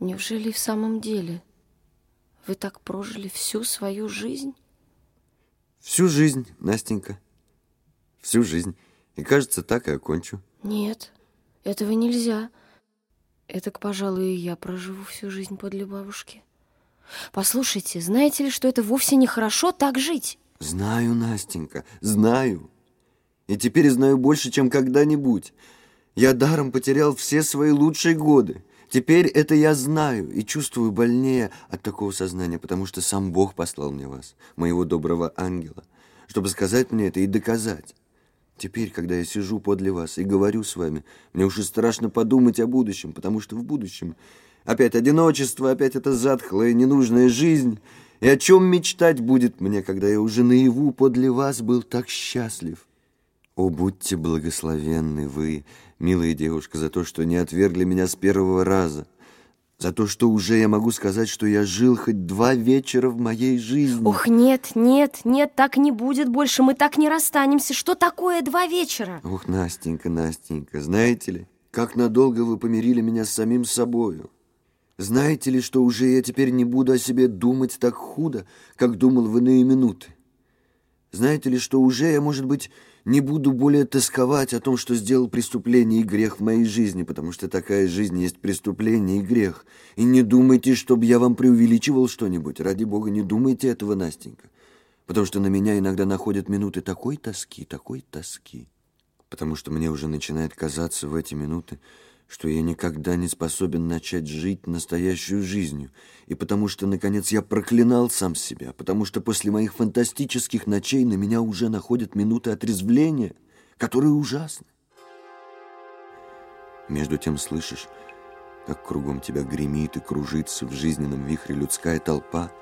Неужели в самом деле вы так прожили всю свою жизнь? Всю жизнь, Настенька. Всю жизнь. И кажется, так и окончу. Нет, этого нельзя. Это, пожалуй, и я проживу всю жизнь подле бабушки. Послушайте, знаете ли, что это вовсе нехорошо так жить? Знаю, Настенька, знаю. И теперь знаю больше, чем когда-нибудь. Я даром потерял все свои лучшие годы. Теперь это я знаю и чувствую больнее от такого сознания, потому что сам Бог послал мне вас, моего доброго ангела, чтобы сказать мне это и доказать. Теперь, когда я сижу подле вас и говорю с вами, мне уж и страшно подумать о будущем, потому что в будущем опять одиночество, опять эта затхлая, ненужная жизнь. И о чем мечтать будет мне, когда я уже наяву подле вас был так счастлив? О, будьте благословенны вы, милая девушка, за то, что не отвергли меня с первого раза, за то, что уже я могу сказать, что я жил хоть два вечера в моей жизни. Ох, нет, нет, нет, так не будет больше, мы так не расстанемся. Что такое два вечера? Ох, Настенька, Настенька, знаете ли, как надолго вы помирили меня с самим собою. Знаете ли, что уже я теперь не буду о себе думать так худо, как думал в иные минуты? Знаете ли, что уже я, может быть, не буду более тосковать о том, что сделал преступление и грех в моей жизни, потому что такая жизнь есть преступление и грех. И не думайте, чтобы я вам преувеличивал что-нибудь. Ради Бога, не думайте этого, Настенька. Потому что на меня иногда находят минуты такой тоски, такой тоски. Потому что мне уже начинает казаться в эти минуты, что я никогда не способен начать жить настоящую жизнью, и потому что, наконец, я проклинал сам себя, потому что после моих фантастических ночей на меня уже находят минуты отрезвления, которые ужасны. Между тем слышишь, как кругом тебя гремит и кружится в жизненном вихре людская толпа.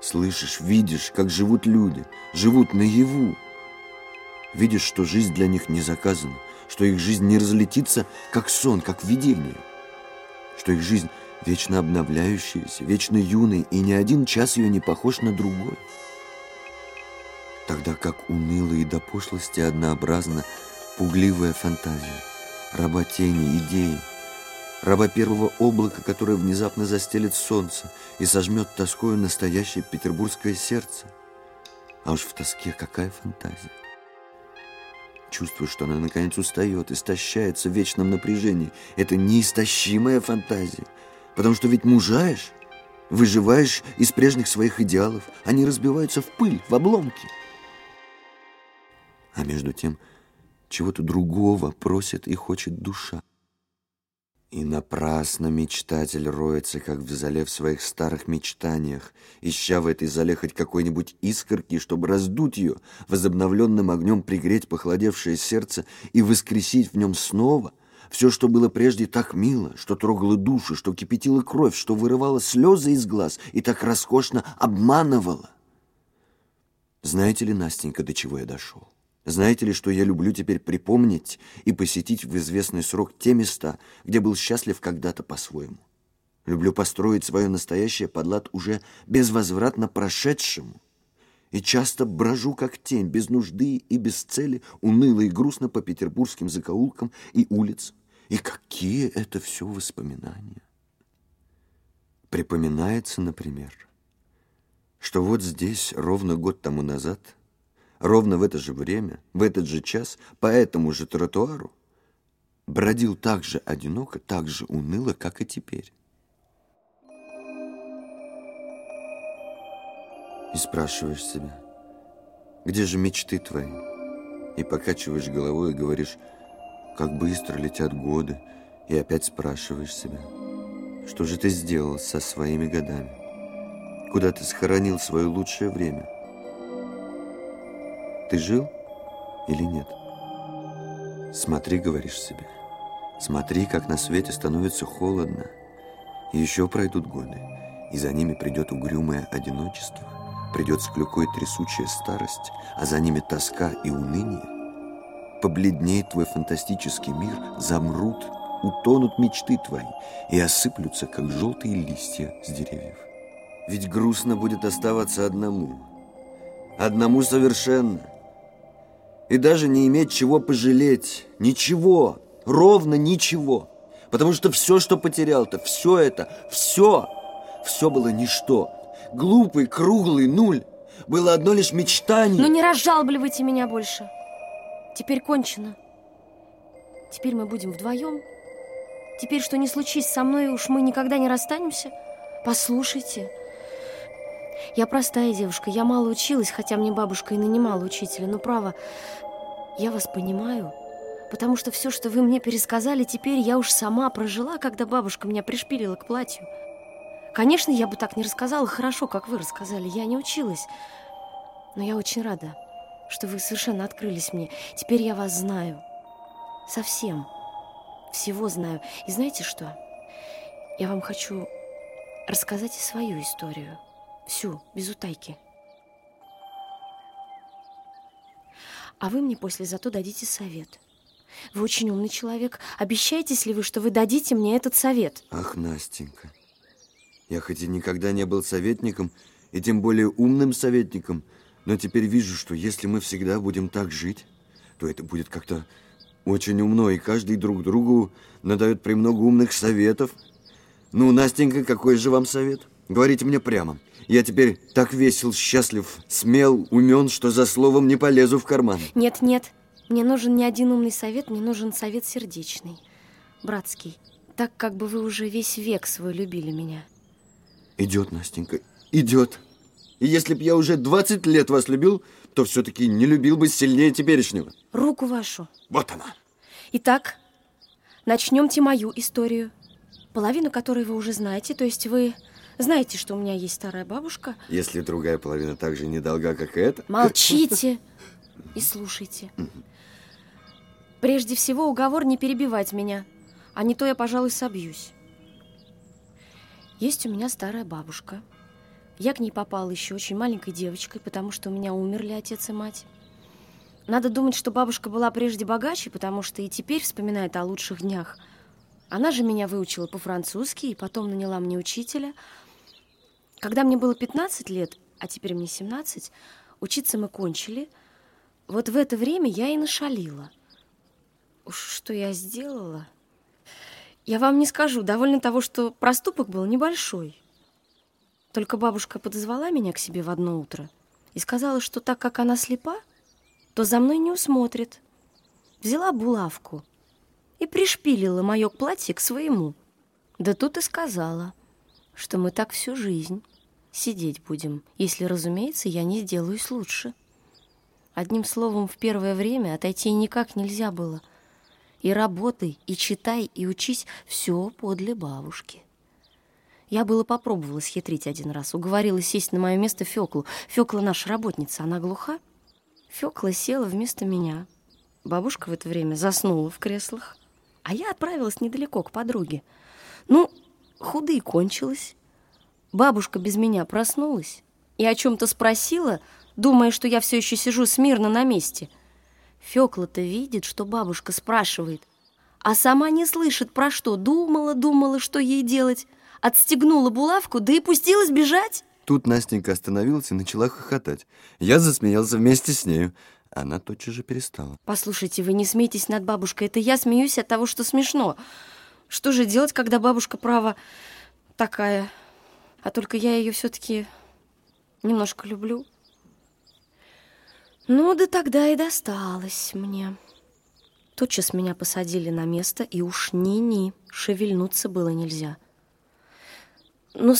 Слышишь, видишь, как живут люди, живут наяву. Видишь, что жизнь для них не заказана — что их жизнь не разлетится, как сон, как видение, что их жизнь вечно обновляющаяся, вечно юной, и ни один час ее не похож на другой. Тогда как уныла и до пошлости однообразна пугливая фантазия, раба тени, идеи, раба первого облака, которое внезапно застелит солнце и сожмет тоскою настоящее петербургское сердце. А уж в тоске какая фантазия! Чувствую, что она наконец устает, истощается в вечном напряжении. Это неистощимая фантазия. Потому что ведь мужаешь, выживаешь из прежних своих идеалов. Они разбиваются в пыль, в обломки. А между тем, чего-то другого просит и хочет душа. И напрасно мечтатель роется, как в зале в своих старых мечтаниях, ища в этой зале хоть какой-нибудь искорки, чтобы раздуть ее, возобновленным огнем пригреть похолодевшее сердце и воскресить в нем снова все, что было прежде так мило, что трогало душу, что кипятило кровь, что вырывало слезы из глаз и так роскошно обманывало. Знаете ли, Настенька, до чего я дошел? Знаете ли, что я люблю теперь припомнить и посетить в известный срок те места, где был счастлив когда-то по-своему? Люблю построить свое настоящее под лад уже безвозвратно прошедшему. И часто брожу, как тень, без нужды и без цели, уныло и грустно по петербургским закоулкам и улицам. И какие это все воспоминания! Припоминается, например, что вот здесь ровно год тому назад – ровно в это же время, в этот же час, по этому же тротуару, бродил так же одиноко, так же уныло, как и теперь. И спрашиваешь себя, где же мечты твои? И покачиваешь головой и говоришь, как быстро летят годы, и опять спрашиваешь себя, что же ты сделал со своими годами? Куда ты схоронил свое лучшее время? Ты жил или нет? Смотри, говоришь себе. Смотри, как на свете становится холодно. И еще пройдут годы, и за ними придет угрюмое одиночество, придет с клюкой трясучая старость, а за ними тоска и уныние. Побледнеет твой фантастический мир, замрут, утонут мечты твои и осыплются, как желтые листья с деревьев. Ведь грустно будет оставаться одному. Одному совершенно и даже не иметь чего пожалеть. Ничего, ровно ничего. Потому что все, что потерял-то, все это, все, все было ничто. Глупый, круглый нуль. Было одно лишь мечтание. Ну не разжалбливайте меня больше. Теперь кончено. Теперь мы будем вдвоем. Теперь, что не случись со мной, уж мы никогда не расстанемся. Послушайте. Я простая девушка, я мало училась, хотя мне бабушка и нанимала учителя. Но, право, я вас понимаю, потому что все, что вы мне пересказали, теперь я уж сама прожила, когда бабушка меня пришпилила к платью. Конечно, я бы так не рассказала хорошо, как вы рассказали. Я не училась. Но я очень рада, что вы совершенно открылись мне. Теперь я вас знаю. Совсем. Всего знаю. И знаете что? Я вам хочу рассказать и свою историю. Всю, без утайки. А вы мне после зато дадите совет. Вы очень умный человек. Обещаетесь ли вы, что вы дадите мне этот совет? Ах, Настенька, я хоть и никогда не был советником, и тем более умным советником, но теперь вижу, что если мы всегда будем так жить, то это будет как-то очень умно, и каждый друг другу надает премного умных советов. Ну, Настенька, какой же вам совет? Говорите мне прямо. Я теперь так весел, счастлив, смел, умен, что за словом не полезу в карман. Нет, нет, мне нужен не один умный совет, мне нужен совет сердечный, братский. Так, как бы вы уже весь век свой любили меня. Идет, Настенька, идет. И если б я уже 20 лет вас любил, то все-таки не любил бы сильнее теперешнего. Руку вашу. Вот она. Итак, начнемте мою историю, половину которой вы уже знаете, то есть вы знаете, что у меня есть старая бабушка. Если другая половина так же недолга, как эта... Молчите и слушайте. Прежде всего, уговор не перебивать меня, а не то я, пожалуй, собьюсь. Есть у меня старая бабушка. Я к ней попала еще очень маленькой девочкой, потому что у меня умерли отец и мать. Надо думать, что бабушка была прежде богаче, потому что и теперь вспоминает о лучших днях. Она же меня выучила по-французски и потом наняла мне учителя. Когда мне было 15 лет, а теперь мне 17, учиться мы кончили. Вот в это время я и нашалила. Уж что я сделала? Я вам не скажу, довольно того, что проступок был небольшой. Только бабушка подозвала меня к себе в одно утро и сказала, что так как она слепа, то за мной не усмотрит. Взяла булавку и пришпилила мое платье к своему. Да тут и сказала, что мы так всю жизнь сидеть будем, если, разумеется, я не сделаюсь лучше. Одним словом, в первое время отойти никак нельзя было. И работай, и читай, и учись все подле бабушки. Я было попробовала схитрить один раз, уговорила сесть на мое место Феклу. Фекла наша работница, она глуха. Фекла села вместо меня. Бабушка в это время заснула в креслах, а я отправилась недалеко к подруге. Ну, худо и кончилось. Бабушка без меня проснулась и о чем-то спросила, думая, что я все еще сижу смирно на месте. Фекла-то видит, что бабушка спрашивает, а сама не слышит про что. Думала, думала, что ей делать. Отстегнула булавку, да и пустилась бежать. Тут Настенька остановилась и начала хохотать. Я засмеялся вместе с нею. Она тотчас же перестала. Послушайте, вы не смейтесь над бабушкой. Это я смеюсь от того, что смешно. Что же делать, когда бабушка, права, такая? А только я ее все-таки немножко люблю. Ну, да тогда и досталось мне. Тотчас меня посадили на место, и уж ни-ни, шевельнуться было нельзя. Ну,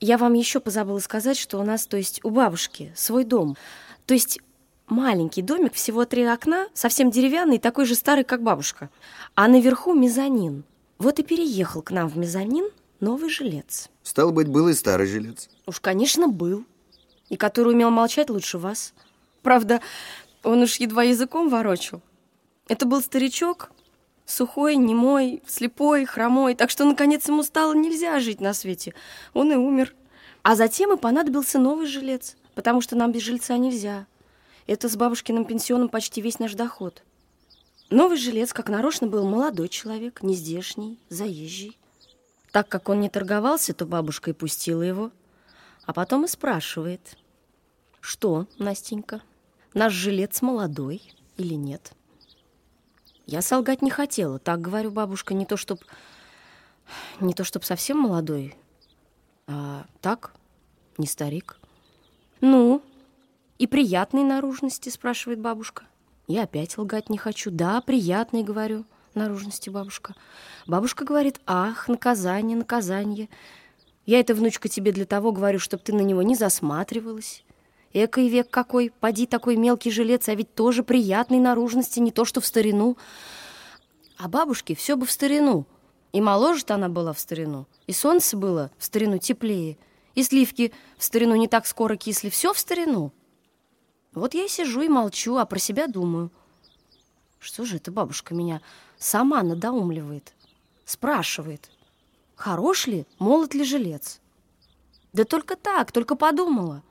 я вам еще позабыла сказать, что у нас, то есть у бабушки, свой дом. То есть маленький домик, всего три окна, совсем деревянный, такой же старый, как бабушка. А наверху мезонин. Вот и переехал к нам в мезонин новый жилец. Стал быть, был и старый жилец. Уж, конечно, был. И который умел молчать лучше вас. Правда, он уж едва языком ворочил. Это был старичок, Сухой, немой, слепой, хромой, так что, наконец, ему стало нельзя жить на свете. Он и умер. А затем и понадобился новый жилец, потому что нам без жильца нельзя. Это с бабушкиным пенсионом почти весь наш доход. Новый жилец, как нарочно, был молодой человек, нездешний, заезжий. Так как он не торговался, то бабушка и пустила его. А потом и спрашивает, что, Настенька, наш жилец молодой или нет? Я солгать не хотела. Так, говорю, бабушка, не то чтоб Не то чтобы совсем молодой, а так, не старик. Ну, и приятной наружности, спрашивает бабушка. Я опять лгать не хочу. Да, приятной, говорю, наружности бабушка. Бабушка говорит, ах, наказание, наказание. Я это, внучка, тебе для того говорю, чтобы ты на него не засматривалась. Экой век какой, поди такой мелкий жилец, а ведь тоже приятной наружности, не то что в старину. А бабушке все бы в старину. И моложе она была в старину, и солнце было в старину теплее, и сливки в старину не так скоро кисли, все в старину. Вот я и сижу и молчу, а про себя думаю. Что же это бабушка меня сама надоумливает? Спрашивает, хорош ли, молод ли жилец? Да только так, только подумала.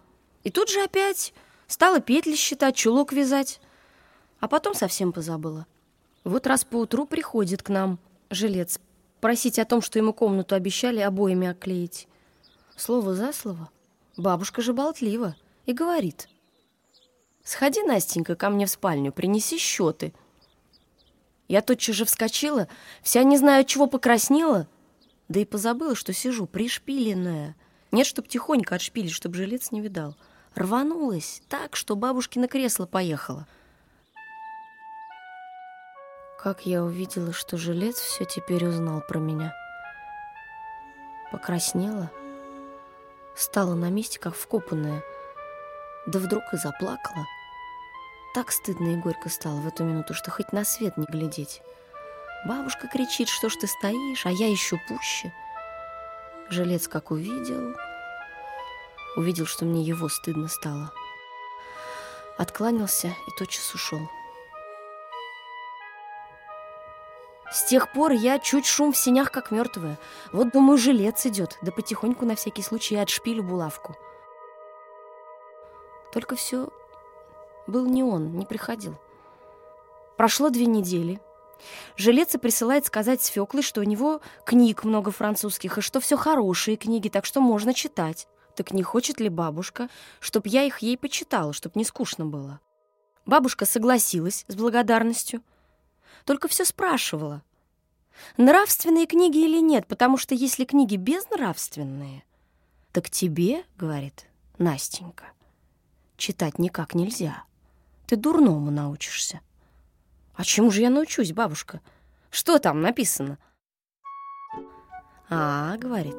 И тут же опять стала петли считать, чулок вязать. А потом совсем позабыла. Вот раз поутру приходит к нам жилец просить о том, что ему комнату обещали обоями оклеить. Слово за слово. Бабушка же болтлива и говорит. «Сходи, Настенька, ко мне в спальню, принеси счеты». Я тотчас же вскочила, вся не знаю, чего покраснела, да и позабыла, что сижу пришпиленная. Нет, чтоб тихонько отшпилить, чтоб жилец не видал. Рванулась так, что бабушкино кресло поехало. Как я увидела, что жилец все теперь узнал про меня. Покраснела, стала на месте, как вкопанная, да вдруг и заплакала. Так стыдно и горько стало в эту минуту, что хоть на свет не глядеть. Бабушка кричит, что ж ты стоишь, а я еще пуще. Жилец как увидел, увидел, что мне его стыдно стало. Откланялся и тотчас ушел. С тех пор я чуть шум в синях, как мертвая. Вот, думаю, жилец идет, да потихоньку на всякий случай отшпилю булавку. Только все был не он, не приходил. Прошло две недели. Жилец и присылает сказать с Феклой, что у него книг много французских, и что все хорошие книги, так что можно читать. Так не хочет ли бабушка, чтоб я их ей почитала, чтоб не скучно было? Бабушка согласилась с благодарностью, только все спрашивала, нравственные книги или нет, потому что если книги безнравственные, так тебе, говорит Настенька, читать никак нельзя. Ты дурному научишься. А чему же я научусь, бабушка? Что там написано? А, говорит,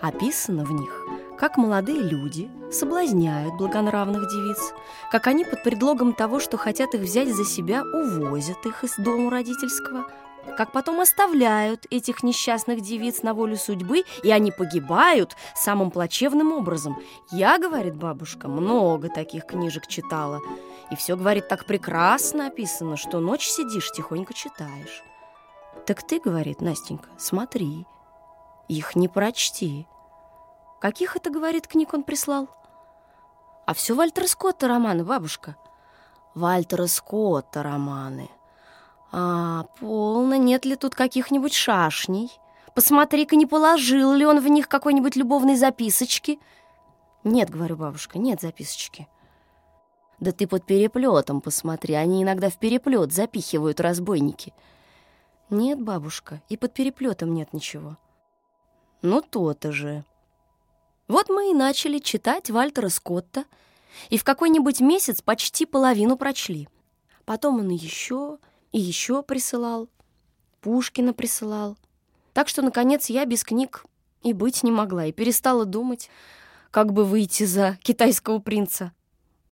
описано в них, как молодые люди соблазняют благонравных девиц, как они под предлогом того, что хотят их взять за себя, увозят их из дома родительского, как потом оставляют этих несчастных девиц на волю судьбы, и они погибают самым плачевным образом. Я, говорит бабушка, много таких книжек читала, и все, говорит, так прекрасно описано, что ночь сидишь, тихонько читаешь. Так ты, говорит Настенька, смотри, их не прочти. Каких это, говорит, книг он прислал? А все Вальтера Скотта романы, бабушка. Вальтера Скотта романы. А, полно, нет ли тут каких-нибудь шашней? Посмотри-ка, не положил ли он в них какой-нибудь любовной записочки? Нет, говорю, бабушка, нет записочки. Да ты под переплетом посмотри, они иногда в переплет запихивают разбойники. Нет, бабушка, и под переплетом нет ничего. Ну, то-то же. Вот мы и начали читать Вальтера Скотта, и в какой-нибудь месяц почти половину прочли. Потом он еще и еще присылал, Пушкина присылал. Так что, наконец, я без книг и быть не могла, и перестала думать, как бы выйти за китайского принца.